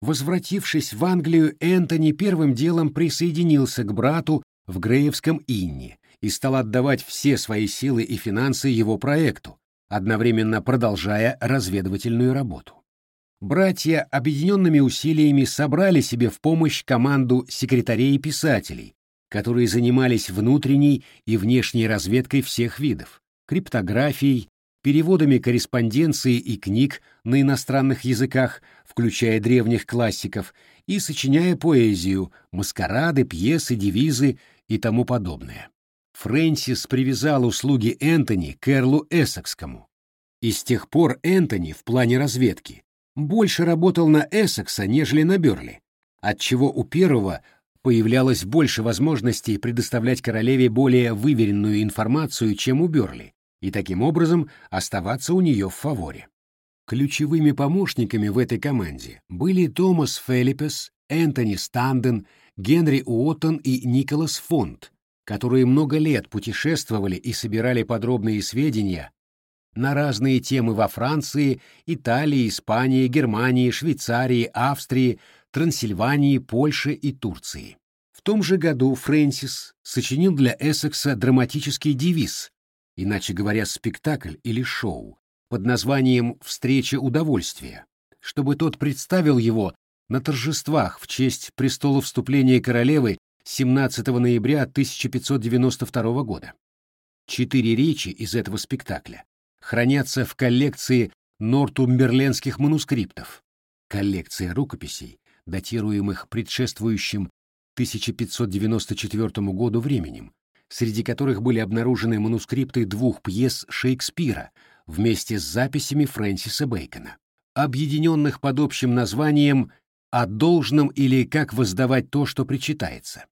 Возвратившись в Англию, Энтони первым делом присоединился к брату в Греевском Инне и стал отдавать все свои силы и финансы его проекту, одновременно продолжая разведывательную работу. Братья объединенными усилиями собрали себе в помощь команду секретарей и писателей, которые занимались внутренней и внешней разведкой всех видов, криптографией, переводами корреспонденции и книг на иностранных языках, включая древних классиков, и сочиняя поэзию, маскарады, пьесы, девизы и тому подобное. Фрэнсис привязал услуги Энтони к Эрлу Эссекскому. И с тех пор Энтони в плане разведки больше работал на Эссекса, нежели на Бёрли, отчего у первого появлялось больше возможностей предоставлять королеве более выверенную информацию, чем у Бёрли, и таким образом оставаться у нее в фаворе. Ключевыми помощниками в этой команде были Томас Фелипес, Энтони Станден, Генри Уоттон и Николас Фонд, которые много лет путешествовали и собирали подробные сведения на разные темы во Франции, Италии, Испании, Германии, Швейцарии, Австрии, Трансильвании, Польше и Турции. В том же году Фрэнсис сочинил для Эссекса драматический девиз иначе говоря, спектакль или шоу, под названием «Встреча удовольствия», чтобы тот представил его на торжествах в честь престола вступления королевы 17 ноября 1592 года. Четыре речи из этого спектакля хранятся в коллекции нортумберленских манускриптов, коллекция рукописей, датируемых предшествующим 1594 году временем, среди которых были обнаружены манускрипты двух пьес Шекспира вместе с записями Фрэнсиса Бэкона, объединенных под общим названием «О должном или как воздавать то, что причитается».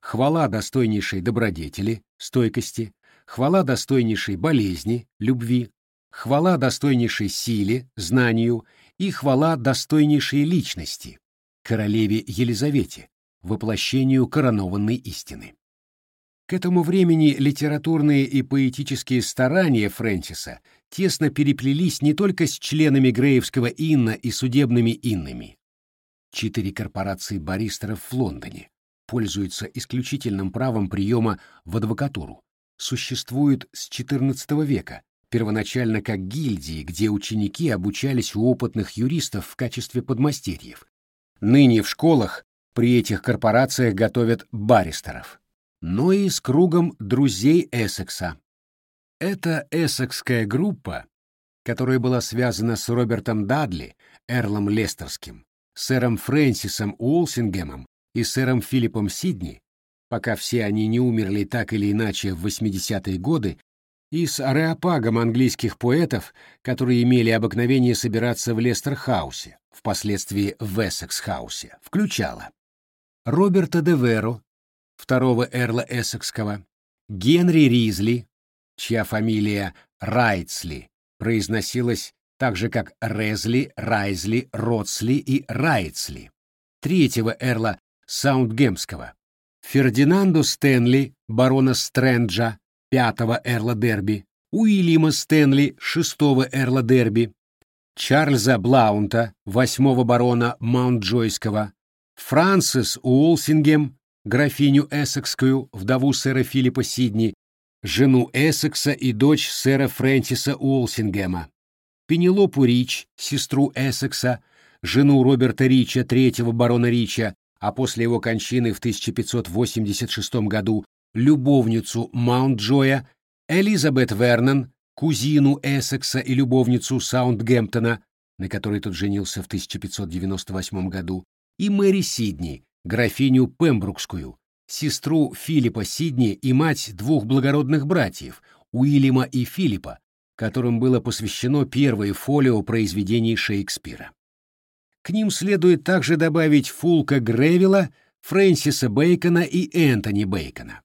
Хвала достойнейшей добродетели, стойкости, хвала достойнейшей болезни, любви, хвала достойнейшей силе, знанию и хвала достойнейшей личности, королеве Елизавете, воплощению коронованной истины. К этому времени литературные и поэтические старания Фрэнсиса тесно переплелись не только с членами Греевского инна и судебными иннами. Четыре корпорации баристеров в Лондоне пользуются исключительным правом приема в адвокатуру. Существуют с XIV века, первоначально как гильдии, где ученики обучались у опытных юристов в качестве подмастерьев. Ныне в школах при этих корпорациях готовят баристеров но и с кругом друзей Эссекса. Эта эссекская группа, которая была связана с Робертом Дадли, Эрлом Лестерским, сэром Фрэнсисом Уолсингемом и сэром Филиппом Сидни, пока все они не умерли так или иначе в 80-е годы, и с ареопагом английских поэтов, которые имели обыкновение собираться в Лестерхаусе, впоследствии в Эссекс-хаусе, включала Роберта де Веро, второго эрла Эссекского, Генри Ризли, чья фамилия Райтсли произносилась так же, как Резли, Райзли, Ротсли и Райтсли, третьего эрла Саундгемского, Фердинанду Стэнли, барона Стрэнджа, пятого эрла Дерби, Уильяма Стэнли, шестого эрла Дерби, Чарльза Блаунта, восьмого барона Маунт-Джойского, Франсис Уолсингем, графиню Эссекскую, вдову сэра Филиппа Сидни, жену Эссекса и дочь сэра Фрэнсиса Уолсингема, Пенелопу Рич, сестру Эссекса, жену Роберта Рича, третьего барона Рича, а после его кончины в 1586 году любовницу Маунт-Джоя, Элизабет Вернон, кузину Эссекса и любовницу Саундгемптона, на которой тот женился в 1598 году, и Мэри Сидни, графиню Пембрукскую, сестру Филиппа Сидни и мать двух благородных братьев, Уильяма и Филиппа, которым было посвящено первое фолио произведений Шекспира. К ним следует также добавить Фулка Гревилла, Фрэнсиса Бэйкона и Энтони Бэйкона.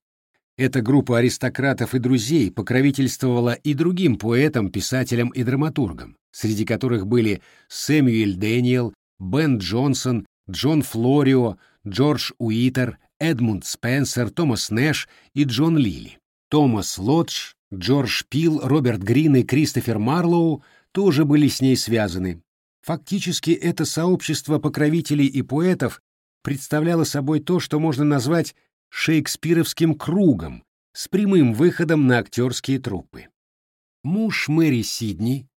Эта группа аристократов и друзей покровительствовала и другим поэтам, писателям и драматургам, среди которых были Сэмюэль Дэниел, Бен Джонсон, Джон Флорио, Джордж Уитер, Эдмунд Спенсер, Томас Нэш и Джон Лили. Томас Лодж, Джордж Пил, Роберт Грин и Кристофер Марлоу тоже были с ней связаны. Фактически это сообщество покровителей и поэтов представляло собой то, что можно назвать шекспировским кругом с прямым выходом на актерские труппы. Муж Мэри Сидни,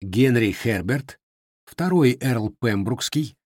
Генри Херберт, второй Эрл Пембрукский,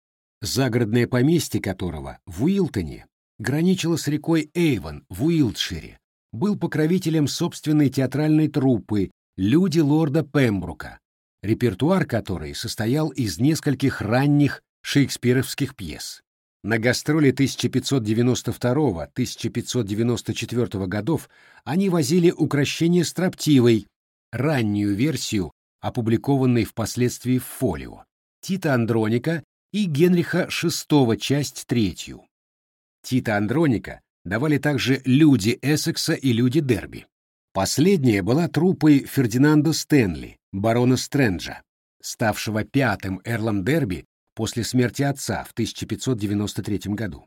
загородное поместье которого в Уилтоне граничило с рекой Эйвон в Уилтшире, был покровителем собственной театральной труппы «Люди лорда Пембрука», репертуар которой состоял из нескольких ранних шекспировских пьес. На гастроли 1592-1594 годов они возили «Укращение строптивой», раннюю версию, опубликованной впоследствии в фолио, Тита Андроника и Генриха VI, часть третью. Тита Андроника давали также «Люди Эссекса» и «Люди Дерби». Последняя была труппой Фердинанда Стэнли, барона Стрэнджа, ставшего пятым эрлом Дерби после смерти отца в 1593 году.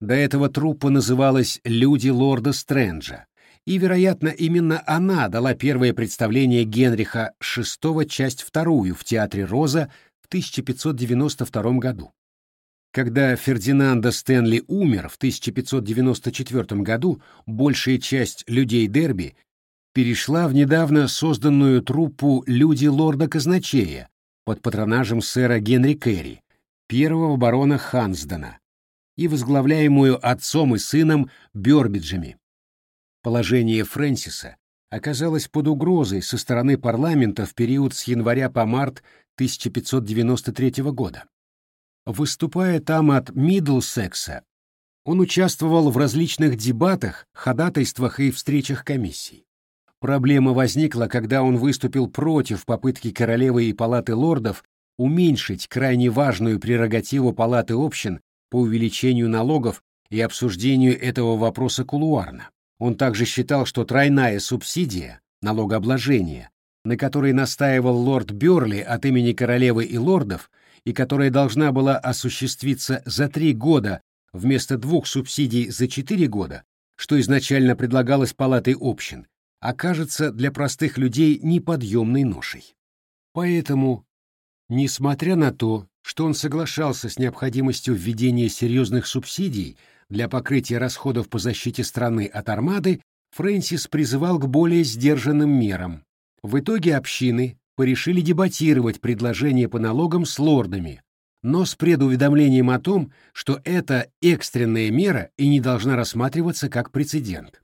До этого труппа называлась «Люди лорда Стрэнджа», и, вероятно, именно она дала первое представление Генриха VI, часть вторую в Театре Роза в 1592 году. Когда Фердинанда Стэнли умер в 1594 году, большая часть людей Дерби перешла в недавно созданную труппу «Люди лорда Казначея» под патронажем сэра Генри Керри, первого барона Хансдена, и возглавляемую отцом и сыном Бёрбиджами. Положение Фрэнсиса оказалось под угрозой со стороны парламента в период с января по март 1593 года. Выступая там от Мидлсекса, он участвовал в различных дебатах, ходатайствах и встречах комиссий. Проблема возникла, когда он выступил против попытки королевы и палаты лордов уменьшить крайне важную прерогативу палаты общин по увеличению налогов и обсуждению этого вопроса кулуарно. Он также считал, что тройная субсидия, налогообложение, на которой настаивал лорд Бёрли от имени королевы и лордов, и которая должна была осуществиться за три года вместо двух субсидий за четыре года, что изначально предлагалось палатой общин, окажется для простых людей неподъемной ношей. Поэтому, несмотря на то, что он соглашался с необходимостью введения серьезных субсидий для покрытия расходов по защите страны от армады, Фрэнсис призывал к более сдержанным мерам. В итоге общины порешили дебатировать предложение по налогам с лордами, но с предуведомлением о том, что это экстренная мера и не должна рассматриваться как прецедент.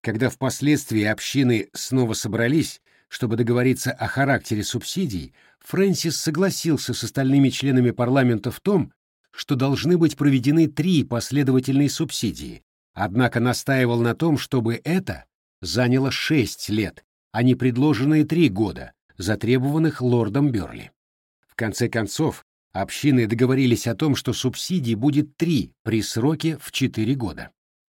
Когда впоследствии общины снова собрались, чтобы договориться о характере субсидий, Фрэнсис согласился с остальными членами парламента в том, что должны быть проведены три последовательные субсидии, однако настаивал на том, чтобы это заняло шесть лет, а не предложенные три года, затребованных лордом Бёрли. В конце концов, общины договорились о том, что субсидий будет три при сроке в четыре года.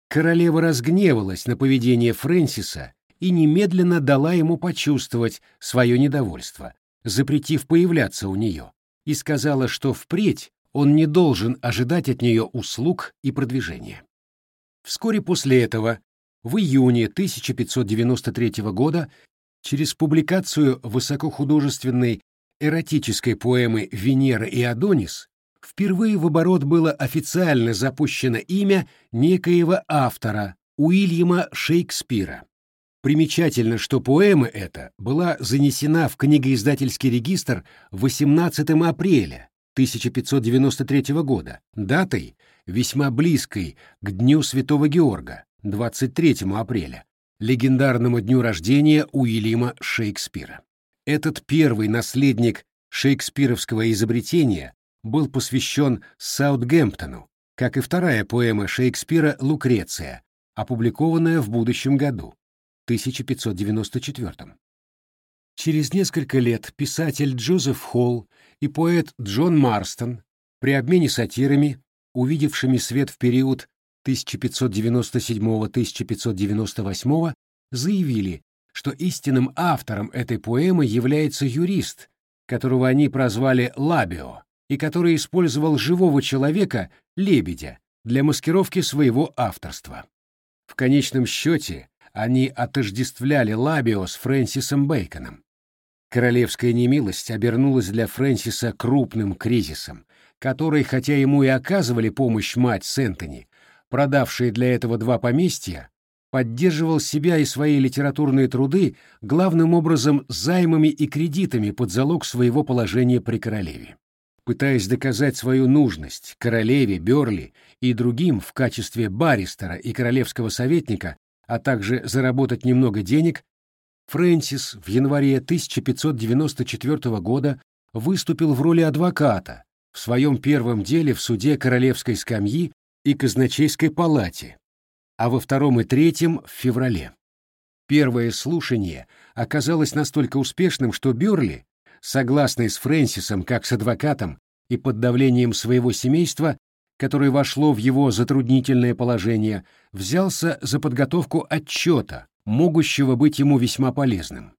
Королева разгневалась на поведение Фрэнсиса и немедленно дала ему почувствовать свое недовольство, запретив появляться у нее, и сказала, что впредь он не должен ожидать от нее услуг и продвижения. Вскоре после этого, в июне 1593 года, через публикацию высокохудожественной эротической поэмы «Венера и Адонис» впервые в оборот было официально запущено имя некоего автора Уильяма Шекспира. Примечательно, что поэма эта была занесена в книгоиздательский регистр 18 апреля 1593 года, датой, весьма близкой к Дню Святого Георга, 23 апреля, легендарному дню рождения Уильяма Шекспира. Этот первый наследник шекспировского изобретения был посвящен Саутгемптону, как и вторая поэма Шекспира «Лукреция», опубликованная в будущем году, 1594. Через несколько лет писатель Джозеф Холл и поэт Джон Марстон при обмене сатирами, увидевшими свет в период 1597-1598, заявили, что истинным автором этой поэмы является юрист, которого они прозвали Лабио, и который использовал живого человека, лебедя, для маскировки своего авторства. В конечном счете они отождествляли Лабио с Фрэнсисом Бэйконом. Королевская немилость обернулась для Фрэнсиса крупным кризисом, который, хотя ему и оказывали помощь мать Сентони, продавшие для этого два поместья, поддерживал себя и свои литературные труды главным образом займами и кредитами под залог своего положения при королеве. Пытаясь доказать свою нужность королеве, Берли и другим в качестве баристера и королевского советника, а также заработать немного денег, Фрэнсис в январе 1594 года выступил в роли адвоката в своем первом деле в суде Королевской скамьи и Казначейской палате, а во втором и третьем в феврале. Первое слушание оказалось настолько успешным, что Бёрли, согласный с Фрэнсисом как с адвокатом и под давлением своего семейства, которое вошло в его затруднительное положение, взялся за подготовку отчета, могущего быть ему весьма полезным.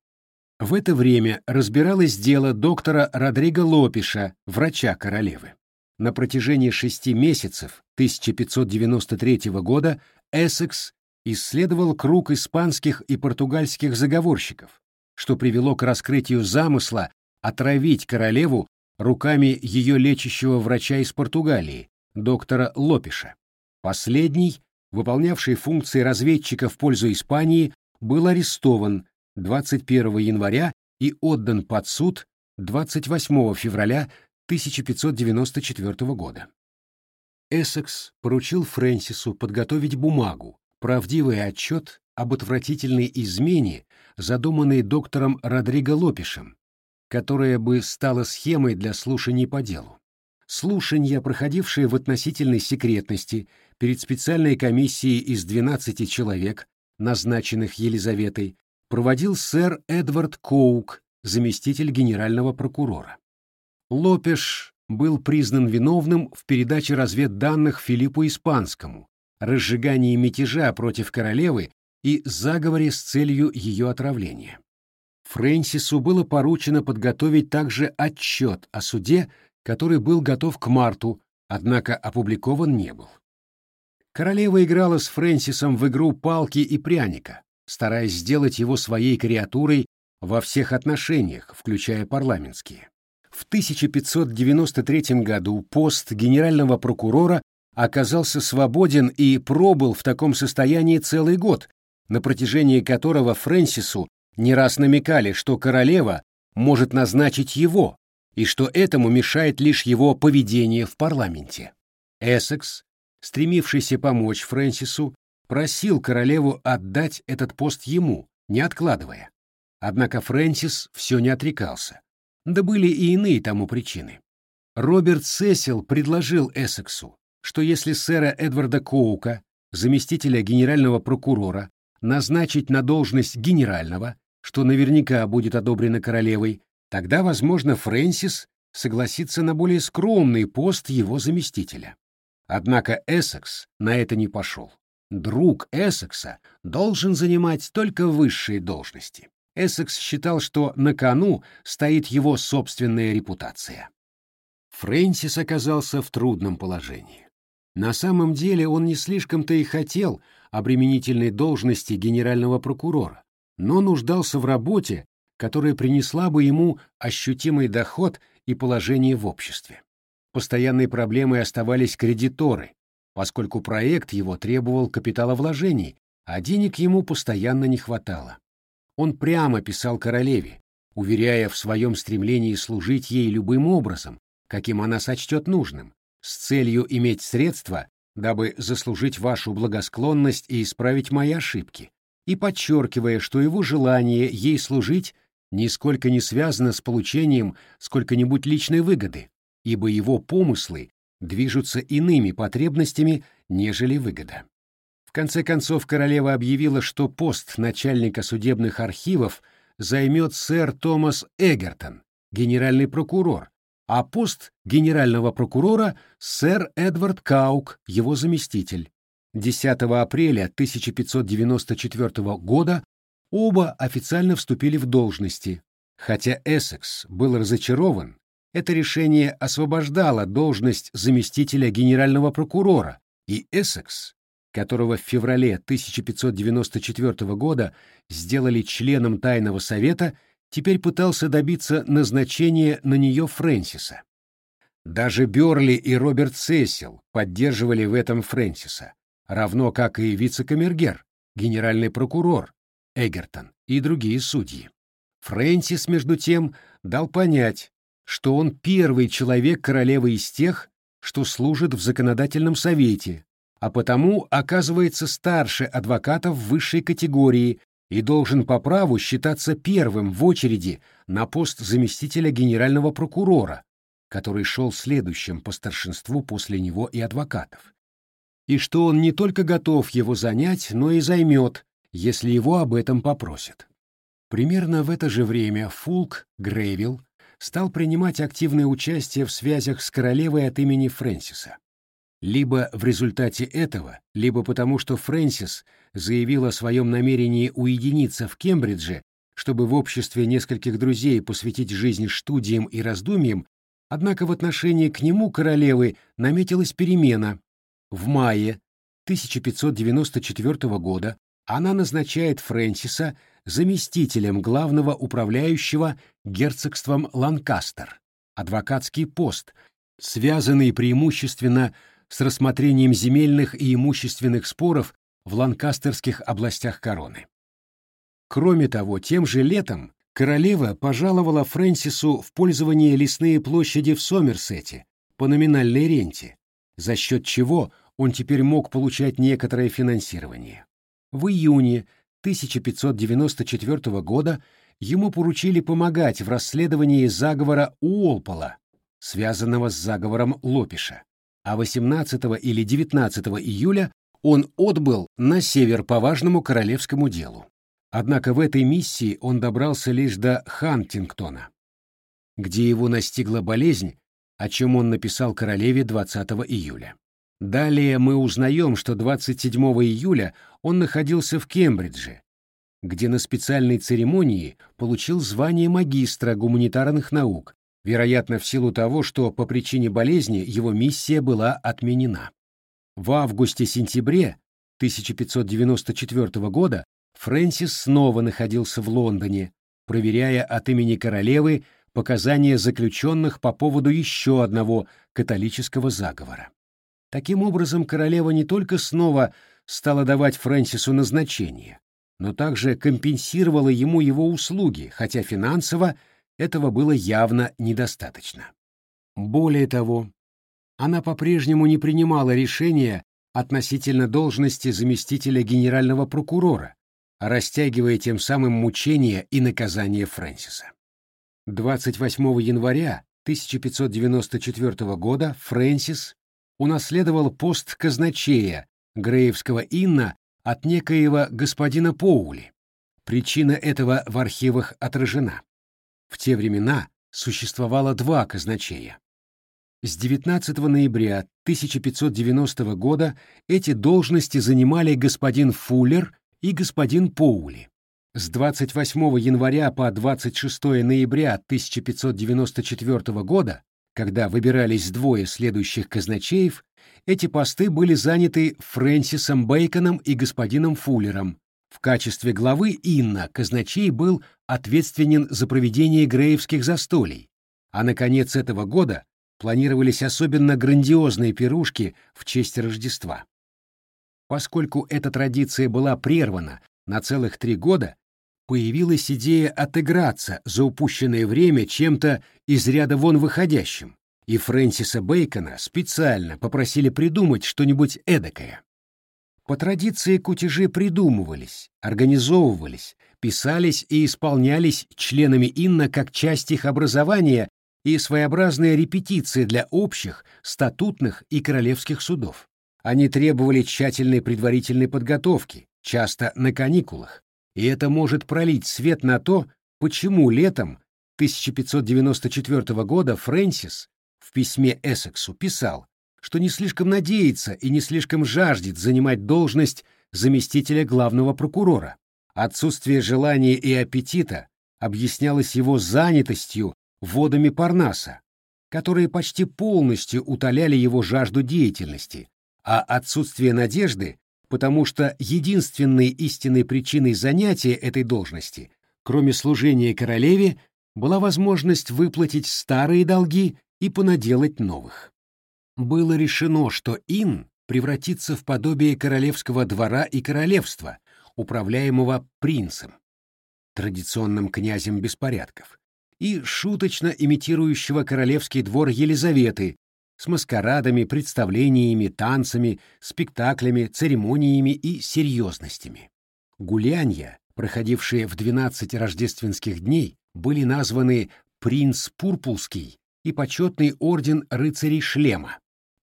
В это время разбиралось дело доктора Родриго Лопиша, врача королевы. На протяжении шести месяцев 1593 года Эссекс исследовал круг испанских и португальских заговорщиков, что привело к раскрытию замысла отравить королеву руками ее лечащего врача из Португалии, доктора Лопиша. Последний, выполнявший функции разведчика в пользу Испании, был арестован 21 января и отдан под суд 28 февраля 1594 года. Эссекс поручил Фрэнсису подготовить бумагу, правдивый отчет об отвратительной измене, задуманной доктором Родриго Лопишем, которая бы стала схемой для слушаний по делу. Слушания, проходившие в относительной секретности перед специальной комиссией из 12 человек, назначенных Елизаветой, проводил сэр Эдвард Коук, заместитель генерального прокурора. Лопеш был признан виновным в передаче разведданных Филиппу Испанскому, разжигании мятежа против королевы и заговоре с целью ее отравления. Фрэнсису было поручено подготовить также отчет о суде, который был готов к марту, однако опубликован не был. Королева играла с Фрэнсисом в игру палки и пряника, стараясь сделать его своей креатурой во всех отношениях, включая парламентские. В 1593 году пост генерального прокурора оказался свободен и пробыл в таком состоянии целый год, на протяжении которого Фрэнсису не раз намекали, что королева может назначить его, и что этому мешает лишь его поведение в парламенте. Эссекс, стремившийся помочь Фрэнсису, просил королеву отдать этот пост ему, не откладывая. Однако Фрэнсис все не отрекался. Да были и иные тому причины. Роберт Сесил предложил Эссексу, что если сэра Эдварда Коука, заместителя генерального прокурора, назначить на должность генерального, что наверняка будет одобрено королевой, тогда, возможно, Фрэнсис согласится на более скромный пост его заместителя. Однако Эссекс на это не пошел. Друг Эссекса должен занимать только высшие должности. Эссекс считал, что на кону стоит его собственная репутация. Фрэнсис оказался в трудном положении. На самом деле он не слишком-то и хотел обременительной должности генерального прокурора, но нуждался в работе, которая принесла бы ему ощутимый доход и положение в обществе. Постоянной проблемой оставались кредиторы, поскольку проект его требовал капиталовложений, а денег ему постоянно не хватало. Он прямо писал королеве, уверяя в своем стремлении служить ей любым образом, каким она сочтет нужным, с целью иметь средства, дабы заслужить вашу благосклонность и исправить мои ошибки, и подчеркивая, что его желание ей служить нисколько не связано с получением сколько-нибудь личной выгоды, ибо его помыслы движутся иными потребностями, нежели выгода конце концов королева объявила, что пост начальника судебных архивов займет сэр Томас Эгертон, генеральный прокурор, а пост генерального прокурора — сэр Эдвард Каук, его заместитель. 10 апреля 1594 года оба официально вступили в должности. Хотя Эссекс был разочарован, это решение освобождало должность заместителя генерального прокурора, и Эссекс которого в феврале 1594 года сделали членом Тайного совета, теперь пытался добиться назначения на нее Фрэнсиса. Даже Бёрли и Роберт Сесил поддерживали в этом Фрэнсиса, равно как и вице-камергер, генеральный прокурор Эгертон и другие судьи. Фрэнсис, между тем, дал понять, что он первый человек королевы из тех, что служит в законодательном совете, а потому оказывается старше адвокатов высшей категории и должен по праву считаться первым в очереди на пост заместителя генерального прокурора, который шел следующим по старшинству после него и адвокатов. И что он не только готов его занять, но и займет, если его об этом попросят. Примерно в это же время Фулк Грейвилл стал принимать активное участие в связях с королевой от имени Фрэнсиса. Либо в результате этого, либо потому, что Фрэнсис заявил о своем намерении уединиться в Кембридже, чтобы в обществе нескольких друзей посвятить жизнь студиям и раздумьям, однако в отношении к нему королевы наметилась перемена. В мае 1594 года она назначает Фрэнсиса заместителем главного управляющего герцогством Ланкастер, адвокатский пост, связанный преимущественно с рассмотрением земельных и имущественных споров в ланкастерских областях короны. Кроме того, тем же летом королева пожаловала Фрэнсису в пользование лесные площади в Сомерсете по номинальной ренте, за счет чего он теперь мог получать некоторое финансирование. В июне 1594 года ему поручили помогать в расследовании заговора Уолпола, связанного с заговором Лопиша, а 18 или 19 июля он отбыл на север по важному королевскому делу. Однако в этой миссии он добрался лишь до Хантингтона, где его настигла болезнь, о чем он написал королеве 20 июля. Далее мы узнаем, что 27 июля он находился в Кембридже, где на специальной церемонии получил звание магистра гуманитарных наук, вероятно, в силу того, что по причине болезни его миссия была отменена. В августе-сентябре 1594 года Фрэнсис снова находился в Лондоне, проверяя от имени королевы показания заключенных по поводу еще одного католического заговора. Таким образом, королева не только снова стала давать Фрэнсису назначение, но также компенсировала ему его услуги, хотя финансово этого было явно недостаточно. Более того, она по-прежнему не принимала решения относительно должности заместителя генерального прокурора, растягивая тем самым мучения и наказание Фрэнсиса. 28 января 1594 года Фрэнсис унаследовал пост казначея Греевского инна от некоего господина Поули. Причина этого в архивах отражена. В те времена существовало два казначея. С 19 ноября 1590 года эти должности занимали господин Фуллер и господин Поули. С 28 января по 26 ноября 1594 года когда выбирались двое следующих казначеев, эти посты были заняты Фрэнсисом Бейконом и господином Фуллером. В качестве главы Инна казначей был ответственен за проведение греевских застолий, а на конец этого года планировались особенно грандиозные пирушки в честь Рождества. Поскольку эта традиция была прервана на целых три года, появилась идея отыграться за упущенное время чем-то из ряда вон выходящим, и Фрэнсиса Бейкона специально попросили придумать что-нибудь эдакое. По традиции кутежи придумывались, организовывались, писались и исполнялись членами Инна как часть их образования и своеобразная репетиция для общих, статутных и королевских судов. Они требовали тщательной предварительной подготовки, часто на каникулах, и это может пролить свет на то, почему летом 1594 года Фрэнсис в письме Эссексу писал, что не слишком надеется и не слишком жаждет занимать должность заместителя главного прокурора. Отсутствие желания и аппетита объяснялось его занятостью водами Парнаса, которые почти полностью утоляли его жажду деятельности, а отсутствие надежды потому что единственной истинной причиной занятия этой должности Кроме служения королеве, была возможность выплатить старые долги и понаделать новых. Было решено, что Ин превратится в подобие королевского двора и королевства, управляемого принцем, традиционным князем беспорядков, и шуточно имитирующего королевский двор Елизаветы с маскарадами, представлениями, танцами, спектаклями, церемониями и серьезностями. Гулянья, проходившие в 12 рождественских дней, были названы «Принц Пурпулский» и «Почетный орден рыцарей шлема».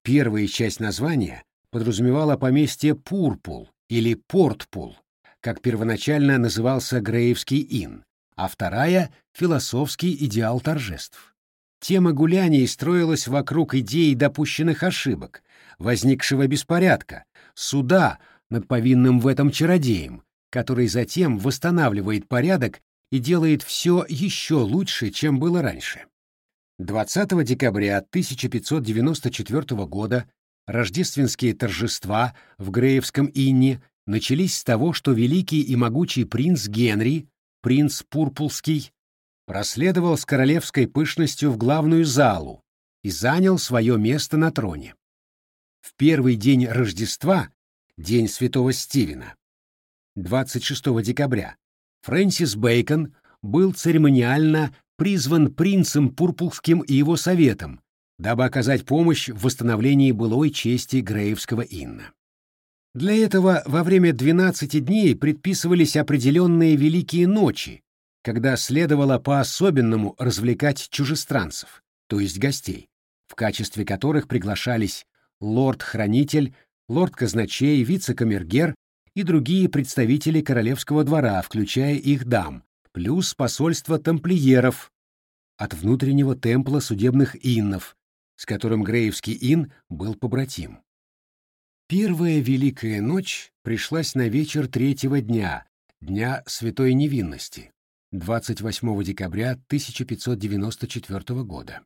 Первая часть названия подразумевала поместье Пурпул или Портпул, как первоначально назывался Греевский ин, а вторая — философский идеал торжеств. Тема гуляний строилась вокруг идеи допущенных ошибок, возникшего беспорядка, суда над повинным в этом чародеем, который затем восстанавливает порядок и делает все еще лучше, чем было раньше. 20 декабря 1594 года рождественские торжества в Греевском Инне начались с того, что великий и могучий принц Генри, принц Пурпулский, проследовал с королевской пышностью в главную залу и занял свое место на троне. В первый день Рождества, день святого Стивена, 26 декабря, Фрэнсис Бэйкон был церемониально призван принцем Пурпулским и его советом, дабы оказать помощь в восстановлении былой чести Греевского инна. Для этого во время 12 дней предписывались определенные великие ночи, когда следовало по-особенному развлекать чужестранцев, то есть гостей, в качестве которых приглашались лорд-хранитель, лорд-казначей, вице-камергер и другие представители королевского двора, включая их дам, плюс посольство тамплиеров от внутреннего темпла судебных иннов, с которым Греевский ин был побратим. Первая Великая Ночь пришлась на вечер третьего дня, Дня Святой Невинности, 28 декабря 1594 года.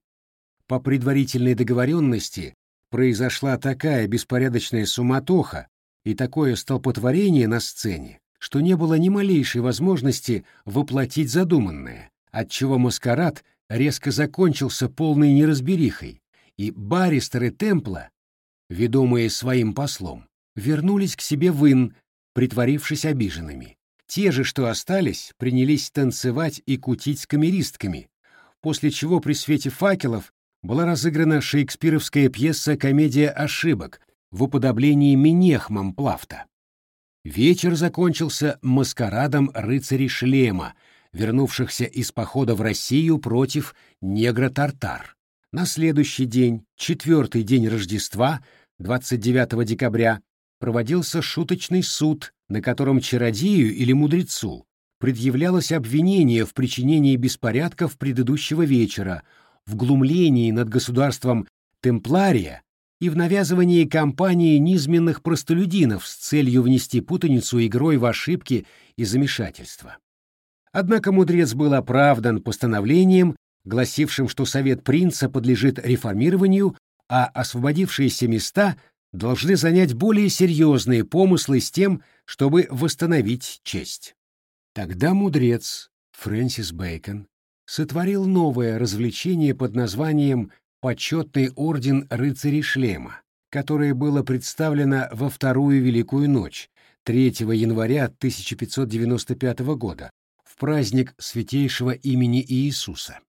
По предварительной договоренности произошла такая беспорядочная суматоха и такое столпотворение на сцене, что не было ни малейшей возможности воплотить задуманное, отчего маскарад резко закончился полной неразберихой, и баристеры Темпла ведомые своим послом, вернулись к себе в Ин, притворившись обиженными. Те же, что остались, принялись танцевать и кутить с камеристками, после чего при свете факелов была разыграна шекспировская пьеса «Комедия ошибок» в уподоблении Минехмом Плафта. Вечер закончился маскарадом рыцарей шлема, вернувшихся из похода в Россию против негра-тартар. На следующий день, четвертый день Рождества, 29 декабря, проводился шуточный суд, на котором чародею или мудрецу предъявлялось обвинение в причинении беспорядков предыдущего вечера, в глумлении над государством Темплария и в навязывании кампании низменных простолюдинов с целью внести путаницу игрой в ошибки и замешательства. Однако мудрец был оправдан постановлением, гласившим, что Совет Принца подлежит реформированию, а освободившиеся места должны занять более серьезные помыслы с тем, чтобы восстановить честь. Тогда мудрец Фрэнсис Бэкон сотворил новое развлечение под названием «Почетный орден рыцарей шлема», которое было представлено во Вторую Великую ночь, 3 января 1595 года, в праздник Святейшего имени Иисуса.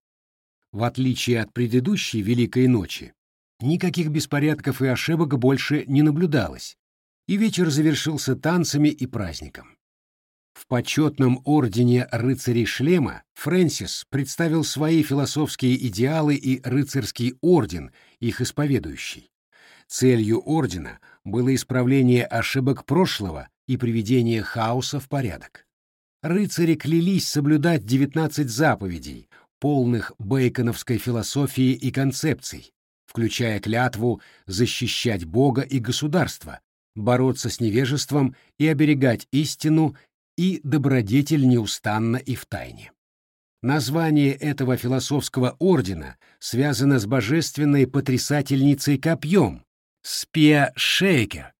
В отличие от предыдущей Великой ночи, никаких беспорядков и ошибок больше не наблюдалось, и вечер завершился танцами и праздником. В почетном ордене рыцарей шлема Фрэнсис представил свои философские идеалы и рыцарский орден, их исповедующий. Целью ордена было исправление ошибок прошлого и приведение хаоса в порядок. Рыцари клялись соблюдать 19 заповедей, полных бейконовской философии и концепций, включая клятву защищать Бога и государство, бороться с невежеством и оберегать истину и добродетель неустанно и в тайне. Название этого философского ордена связано с божественной потрясательницей копьем, Спия Шейкер,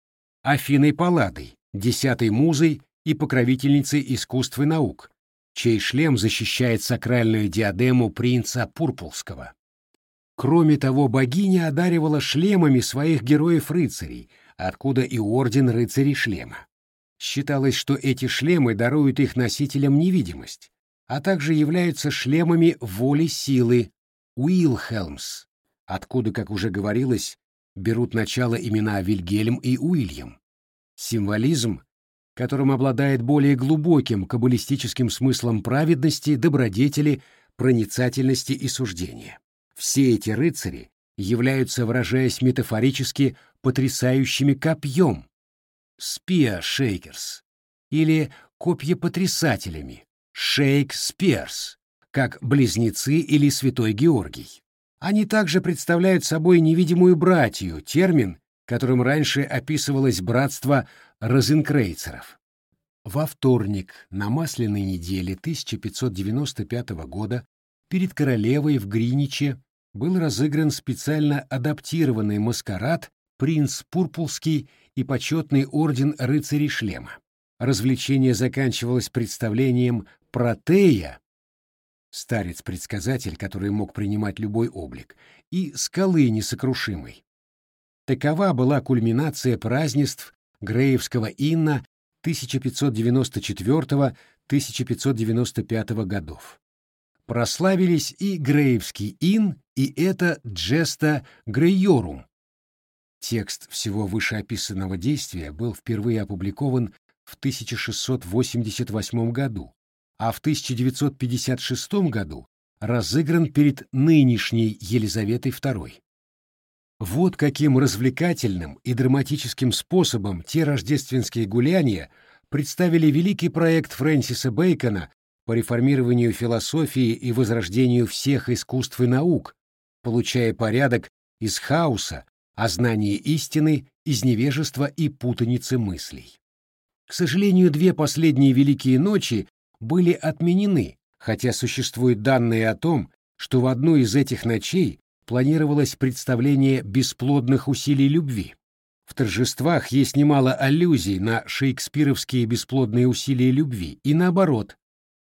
Афиной Палладой, десятой музой и покровительницей искусств и наук, чей шлем защищает сакральную диадему принца Пурпулского. Кроме того, богиня одаривала шлемами своих героев-рыцарей, откуда и орден рыцарей шлема. Считалось, что эти шлемы даруют их носителям невидимость, а также являются шлемами воли силы Уилхелмс, откуда, как уже говорилось, берут начало имена Вильгельм и Уильям. Символизм, которым обладает более глубоким каббалистическим смыслом праведности, добродетели, проницательности и суждения. Все эти рыцари являются, выражаясь метафорически, потрясающими копьем, спиа-шейкерс, или копьепотрясателями, шейк-сперс, как близнецы или святой Георгий. Они также представляют собой невидимую братью, термин, которым раньше описывалось братство розенкрейцеров. Во вторник на Масляной неделе 1595 года перед королевой в Гриниче был разыгран специально адаптированный маскарад «Принц Пурпулский» и почетный орден рыцарей шлема. Развлечение заканчивалось представлением Протея, старец-предсказатель, который мог принимать любой облик, и скалы несокрушимой. Такова была кульминация празднеств Греевского инна 1594-1595 годов. Прославились и Греевский ин, и это Джеста Грейорум. Текст всего вышеописанного действия был впервые опубликован в 1688 году, а в 1956 году разыгран перед нынешней Елизаветой II. Вот каким развлекательным и драматическим способом те рождественские гуляния представили великий проект Фрэнсиса Бэкона по реформированию философии и возрождению всех искусств и наук, получая порядок из хаоса, а знание истины из невежества и путаницы мыслей. К сожалению, две последние великие ночи были отменены, хотя существуют данные о том, что в одну из этих ночей планировалось представление бесплодных усилий любви. В торжествах есть немало аллюзий на шекспировские бесплодные усилия любви и наоборот,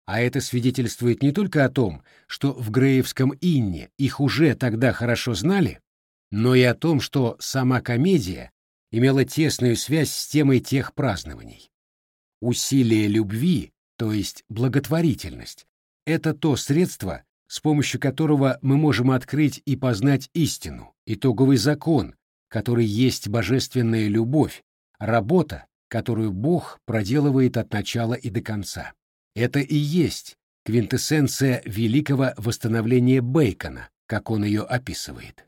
а это свидетельствует не только о том, что в Греевском инне их уже тогда хорошо знали, но и о том, что сама комедия имела тесную связь с темой тех празднований. Усилие любви, то есть благотворительность, это то средство, с помощью которого мы можем открыть и познать истину, итоговый закон, который есть божественная любовь, работа, которую Бог проделывает от начала и до конца. Это и есть квинтэссенция великого восстановления Бейкона, как он ее описывает.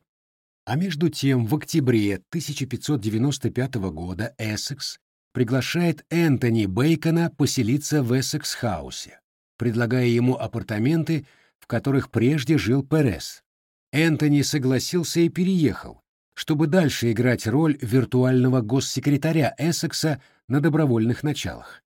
А между тем, в октябре 1595 года Эссекс приглашает Энтони Бейкона поселиться в Эссекс-хаусе, предлагая ему апартаменты в которых прежде жил Перес. Энтони согласился и переехал, чтобы дальше играть роль виртуального госсекретаря Эссекса на добровольных началах.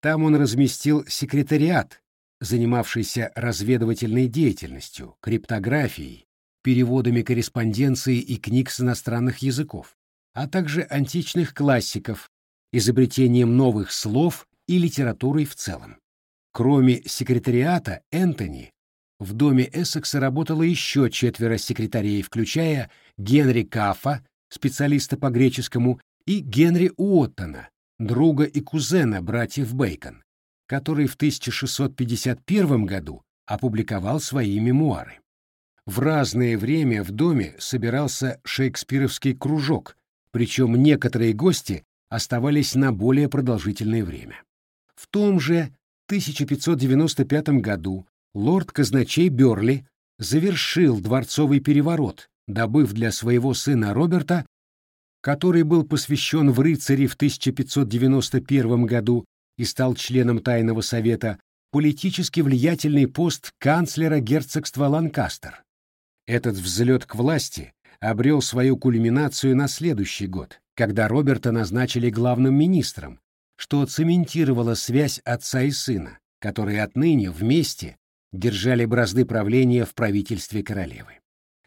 Там он разместил секретариат, занимавшийся разведывательной деятельностью, криптографией, переводами корреспонденции и книг с иностранных языков, а также античных классиков, изобретением новых слов и литературой в целом. Кроме секретариата, Энтони в доме Эссекса работало еще четверо секретарей, включая Генри Кафа, специалиста по греческому, и Генри Уоттона, друга и кузена братьев Бейкон, который в 1651 году опубликовал свои мемуары. В разное время в доме собирался шекспировский кружок, причем некоторые гости оставались на более продолжительное время. В том же 1595 году лорд-казначей Бёрли завершил дворцовый переворот, добыв для своего сына Роберта, который был посвящен в рыцари в 1591 году и стал членом Тайного совета, политически влиятельный пост канцлера герцогства Ланкастер. Этот взлет к власти обрел свою кульминацию на следующий год, когда Роберта назначили главным министром, что цементировало связь отца и сына, которые отныне вместе держали бразды правления в правительстве королевы.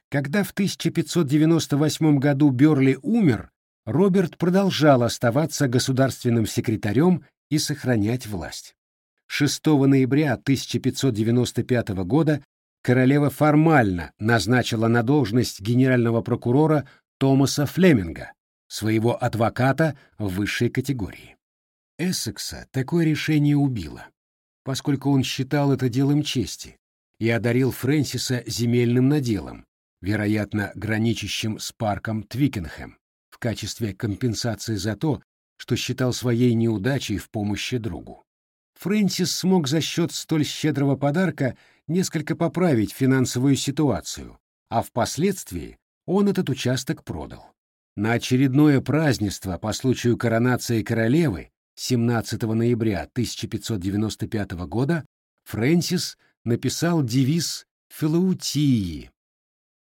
Когда в 1598 году Бёрли умер, Роберт продолжал оставаться государственным секретарем и сохранять власть. 6 ноября 1595 года королева формально назначила на должность генерального прокурора Томаса Флеминга, своего адвоката в высшей категории. Эссекса такое решение убило, поскольку он считал это делом чести и одарил Фрэнсиса земельным наделом, вероятно, граничащим с парком Твикенхэм, в качестве компенсации за то, что считал своей неудачей в помощи другу. Фрэнсис смог за счет столь щедрого подарка несколько поправить финансовую ситуацию, а впоследствии он этот участок продал. На очередное празднество по случаю коронации королевы 17 ноября 1595 года Фрэнсис написал девиз Филаутии.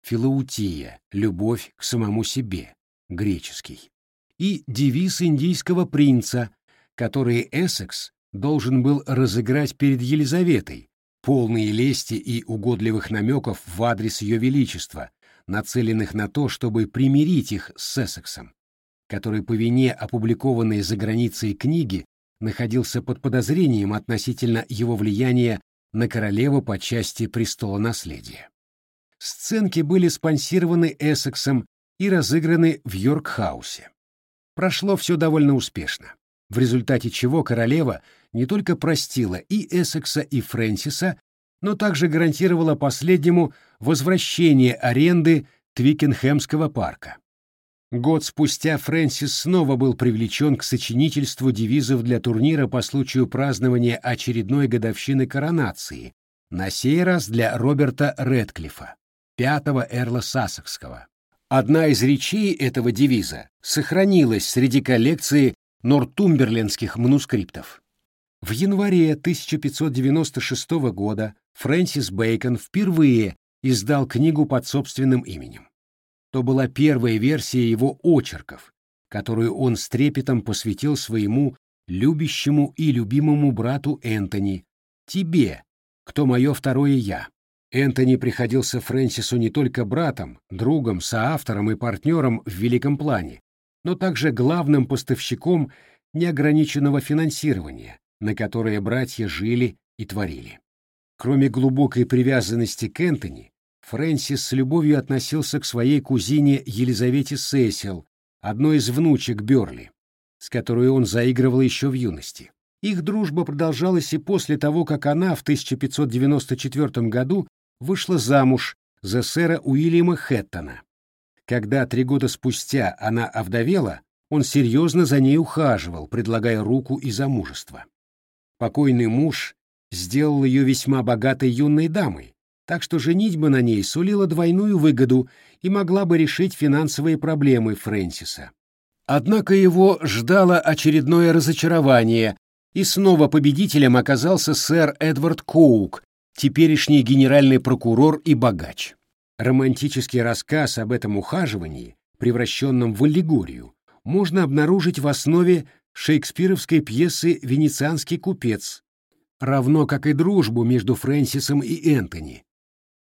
Филаутия — любовь к самому себе, греческий. И девиз индийского принца, который Эссекс должен был разыграть перед Елизаветой, полные лести и угодливых намеков в адрес ее величества, нацеленных на то, чтобы примирить их с Эссексом, который по вине опубликованной за границей книги находился под подозрением относительно его влияния на королеву по части престола наследия. Сценки были спонсированы Эссексом и разыграны в Йоркхаусе. Прошло все довольно успешно, в результате чего королева не только простила и Эссекса, и Фрэнсиса, но также гарантировала последнему возвращение аренды Твикенхемского парка. Год спустя Фрэнсис снова был привлечен к сочинительству девизов для турнира по случаю празднования очередной годовщины коронации, на сей раз для Роберта Редклифа, пятого эрла Сассекского. Одна из речей этого девиза сохранилась среди коллекции нортумберлендских манускриптов. В январе 1596 года Фрэнсис Бэйкон впервые издал книгу под собственным именем. То была первая версия его очерков, которую он с трепетом посвятил своему любящему и любимому брату Энтони, тебе, кто мое второе «я». Энтони приходился Фрэнсису не только братом, другом, соавтором и партнером в великом плане, но также главным поставщиком неограниченного финансирования, на которое братья жили и творили. Кроме глубокой привязанности к Энтони, Фрэнсис с любовью относился к своей кузине Елизавете Сесил, одной из внучек Бёрли, с которой он заигрывал еще в юности. Их дружба продолжалась и после того, как она в 1594 году вышла замуж за сэра Уильяма Хэттона. Когда три года спустя она овдовела, он серьезно за ней ухаживал, предлагая руку и замужество. Покойный муж сделал ее весьма богатой юной дамой, так что женитьба на ней сулила двойную выгоду и могла бы решить финансовые проблемы Фрэнсиса. Однако его ждало очередное разочарование, и снова победителем оказался сэр Эдвард Коук, теперешний генеральный прокурор и богач. Романтический рассказ об этом ухаживании, превращенном в аллегорию, можно обнаружить в основе шекспировской пьесы «Венецианский купец», равно как и дружбу между Фрэнсисом и Энтони,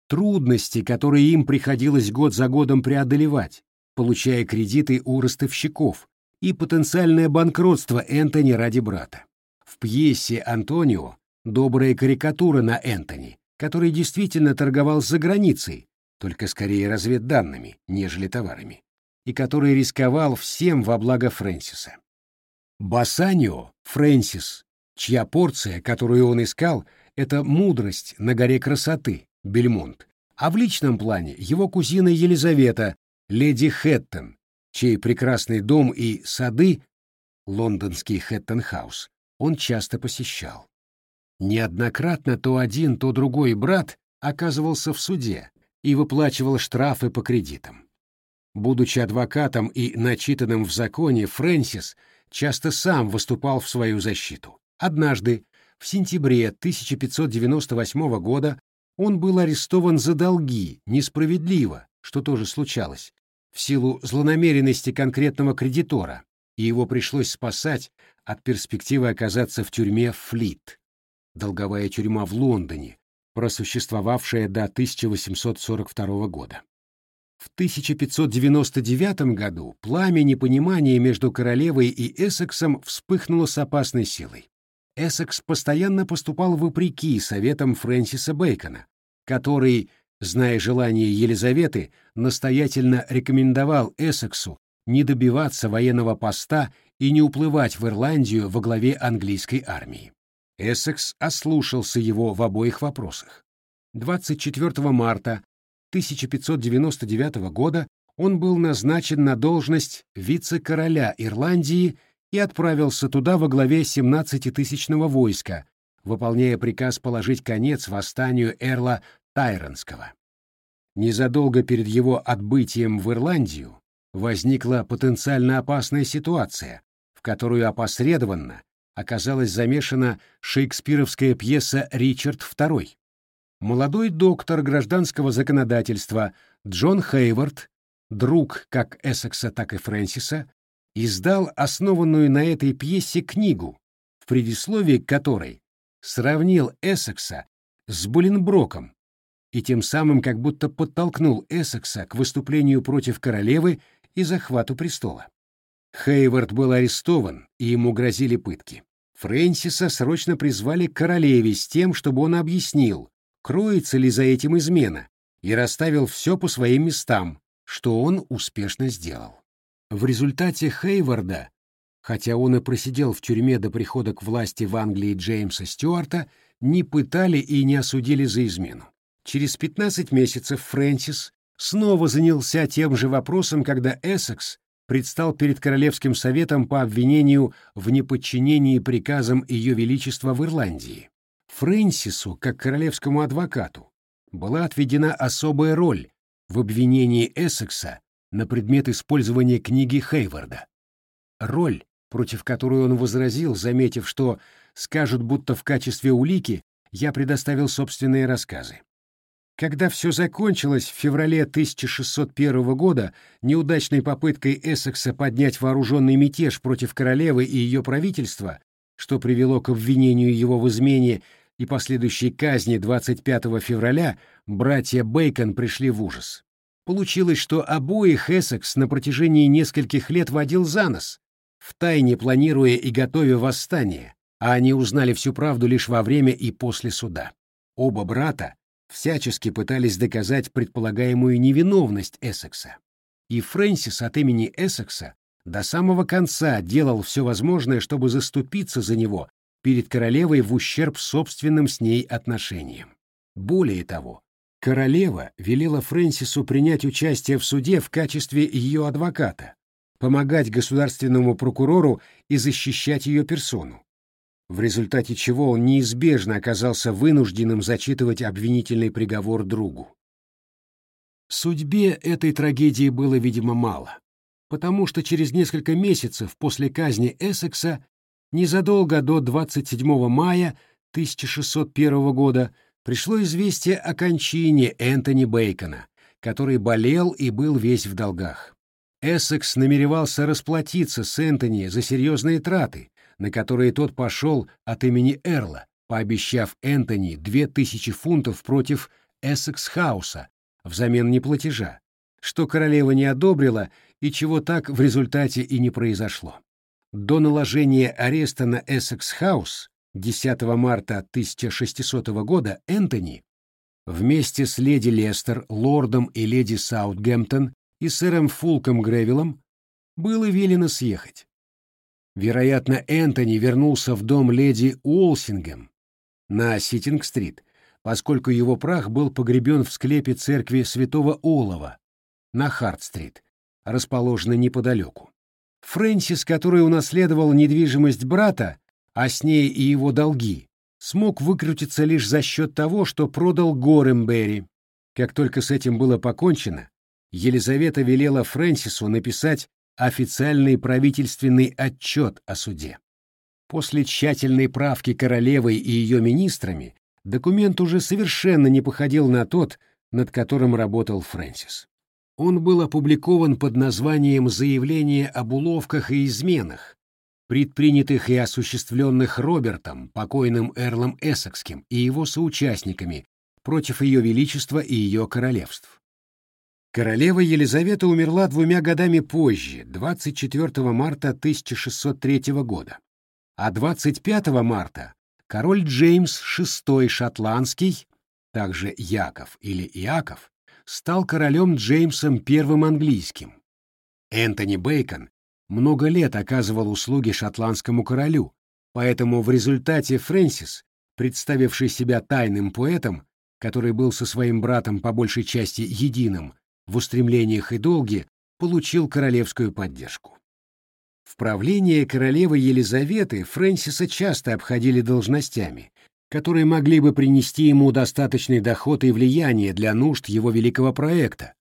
трудности, которые им приходилось год за годом преодолевать, получая кредиты у ростовщиков, и потенциальное банкротство Энтони ради брата. В пьесе «Антонио» добрая карикатура на Энтони, который действительно торговал за границей, только скорее разведданными, нежели товарами, и который рисковал всем во благо Фрэнсиса. Басанио, Фрэнсис, чья порция, которую он искал, это мудрость на горе красоты, Бельмонт, а в личном плане его кузина Елизавета, леди Хэттон, чей прекрасный дом и сады, лондонский Хэттон-хаус, он часто посещал. Неоднократно то один, то другой брат оказывался в суде и выплачивал штрафы по кредитам. Будучи адвокатом и начитанным в законе, Фрэнсис часто сам выступал в свою защиту. Однажды, в сентябре 1598 года, он был арестован за долги, несправедливо, что тоже случалось, в силу злонамеренности конкретного кредитора, и его пришлось спасать от перспективы оказаться в тюрьме Флит, долговая тюрьма в Лондоне, просуществовавшая до 1842 года. В 1599 году пламя непонимания между королевой и Эссексом вспыхнуло с опасной силой. Эссекс постоянно поступал вопреки советам Фрэнсиса Бэкона, который, зная желание Елизаветы, настоятельно рекомендовал Эссексу не добиваться военного поста и не уплывать в Ирландию во главе английской армии. Эссекс ослушался его в обоих вопросах. 24 марта 1599 года он был назначен на должность вице-короля Ирландии и отправился туда во главе 17-тысячного войска, выполняя приказ положить конец восстанию Эрла Тайронского. Незадолго перед его отбытием в Ирландию возникла потенциально опасная ситуация, в которую опосредованно оказалась замешана шекспировская пьеса «Ричард II». Молодой доктор гражданского законодательства Джон Хейвард, друг как Эссекса, так и Фрэнсиса, издал основанную на этой пьесе книгу, в предисловии которой сравнил Эссекса с Буленброком и тем самым как будто подтолкнул Эссекса к выступлению против королевы и захвату престола. Хейвард был арестован, и ему грозили пытки. Фрэнсиса срочно призвали к королеве с тем, чтобы он объяснил, кроется ли за этим измена, и расставил все по своим местам, что он успешно сделал. В результате Хейварда, хотя он и просидел в тюрьме до прихода к власти в Англии Джеймса Стюарта, не пытали и не осудили за измену. Через 15 месяцев Фрэнсис снова занялся тем же вопросом, когда Эссекс предстал перед Королевским советом по обвинению в неподчинении приказам Ее Величества в Ирландии. Фрэнсису, как королевскому адвокату, была отведена особая роль в обвинении Эссекса на предмет использования книги Хейварда. Роль, против которой он возразил, заметив, что скажут, будто в качестве улики я предоставил собственные рассказы. Когда все закончилось в феврале 1601 года неудачной попыткой Эссекса поднять вооруженный мятеж против королевы и ее правительства, что привело к обвинению его в измене и последующей казни 25 февраля, братья Бейкон пришли в ужас. Получилось, что обоих Эссекс на протяжении нескольких лет водил за нос, втайне планируя и готовя восстание, а они узнали всю правду лишь во время и после суда. Оба брата всячески пытались доказать предполагаемую невиновность Эссекса. И Фрэнсис от имени Эссекса до самого конца делал все возможное, чтобы заступиться за него перед королевой в ущерб собственным с ней отношениям. Более того, королева велела Фрэнсису принять участие в суде в качестве ее адвоката, помогать государственному прокурору и защищать ее персону в результате чего он неизбежно оказался вынужденным зачитывать обвинительный приговор другу. Судьбе этой трагедии было, видимо, мало, потому что через несколько месяцев после казни Эссекса, незадолго до 27 мая 1601 года, пришло известие о кончине Энтони Бейкона, который болел и был весь в долгах. Эссекс намеревался расплатиться с Энтони за серьезные траты, на которые тот пошел от имени Эрла, пообещав Энтони две тысячи фунтов против Эссекс-хауса взамен неплатежа, что королева не одобрила и чего так в результате и не произошло. До наложения ареста на Эссекс-хаус 10 марта 1600 года Энтони вместе с леди Лестер, лордом и леди Саутгемптон и сэром Фулком Гревиллом было велено съехать. Вероятно, Энтони вернулся в дом леди Уолсингем на Ситинг-стрит, поскольку его прах был погребен в склепе церкви святого Олава на Харт-стрит, расположенной неподалеку. Фрэнсис, который унаследовал недвижимость брата, а с ней и его долги, смог выкрутиться лишь за счет того, что продал Горемберри. Как только с этим было покончено, Елизавета велела Фрэнсису написать официальный правительственный отчет о суде. После тщательной правки королевой и ее министрами документ уже совершенно не походил на тот, над которым работал Фрэнсис. Он был опубликован под названием «Заявление об уловках и изменах», предпринятых и осуществленных Робертом, покойным Эрлом Эссекским и его соучастниками против Ее Величества и ее королевств. Королева Елизавета умерла двумя годами позже, 24 марта 1603 года. а 25 марта король Джеймс VI Шотландский, также Яков или Иаков, стал королем Джеймсом I английским. Энтони Бейкон много лет оказывал услуги шотландскому королю, поэтому в результате Фрэнсис, представивший себя тайным поэтом, который был со своим братом по большей части единым в устремлениях и долге, получил королевскую поддержку. В правление королевы Елизаветы Фрэнсиса часто обходили должностями, которые могли бы принести ему достаточный доход и влияние для нужд его великого проекта,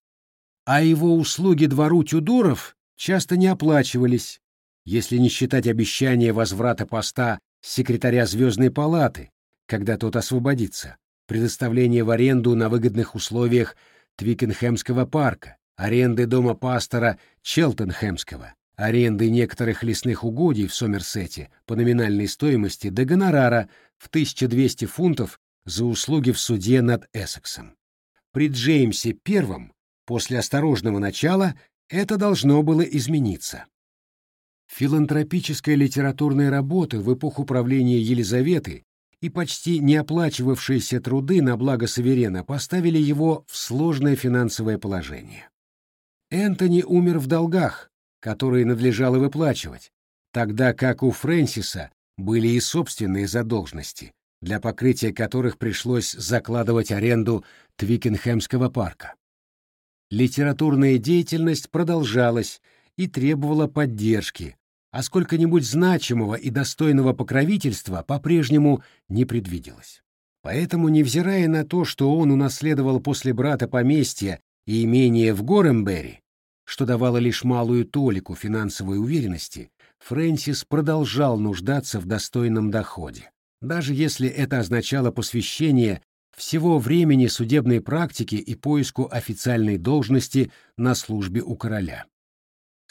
а его услуги двору Тюдоров часто не оплачивались, если не считать обещания возврата поста секретаря Звездной палаты, когда тот освободится, предоставление в аренду на выгодных условиях Твикенхемского парка, аренды дома пастора Челтенхемского, аренды некоторых лесных угодий в Сомерсете по номинальной стоимости до гонорара в 1200 фунтов за услуги в суде над Эссексом. При Джеймсе I, после осторожного начала, это должно было измениться. Филантропическая литературная работа в эпоху правления Елизаветы и почти не оплачивавшиеся труды на благо суверена поставили его в сложное финансовое положение. Энтони умер в долгах, которые надлежало выплачивать, тогда как у Фрэнсиса были и собственные задолженности, для покрытия которых пришлось закладывать аренду Твикенхемского парка. Литературная деятельность продолжалась и требовала поддержки, а сколько-нибудь значимого и достойного покровительства по-прежнему не предвиделось. Поэтому, невзирая на то, что он унаследовал после брата поместье и имение в Горембери, что давало лишь малую толику финансовой уверенности, Фрэнсис продолжал нуждаться в достойном доходе, даже если это означало посвящение всего времени судебной практики и поиску официальной должности на службе у короля.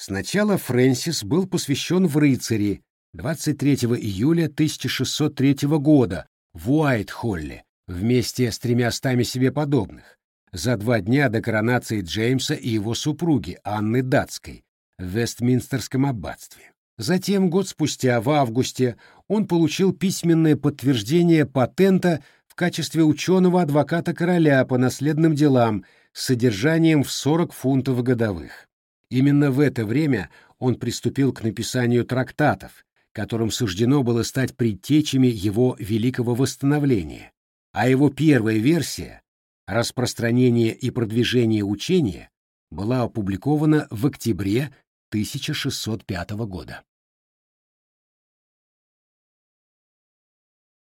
Сначала Фрэнсис был посвящен в рыцари 23 июля 1603 года в Уайт-Холле вместе с тремястами себе подобных, за два дня до коронации Джеймса и его супруги Анны Датской в Вестминстерском аббатстве. Затем, год спустя, в августе, он получил письменное подтверждение патента в качестве ученого-адвоката короля по наследным делам с содержанием в 40 фунтов годовых. Именно в это время он приступил к написанию трактатов, которым суждено было стать предтечами его великого восстановления, а его первая версия распространение и продвижение учения была опубликована в октябре 1605 года.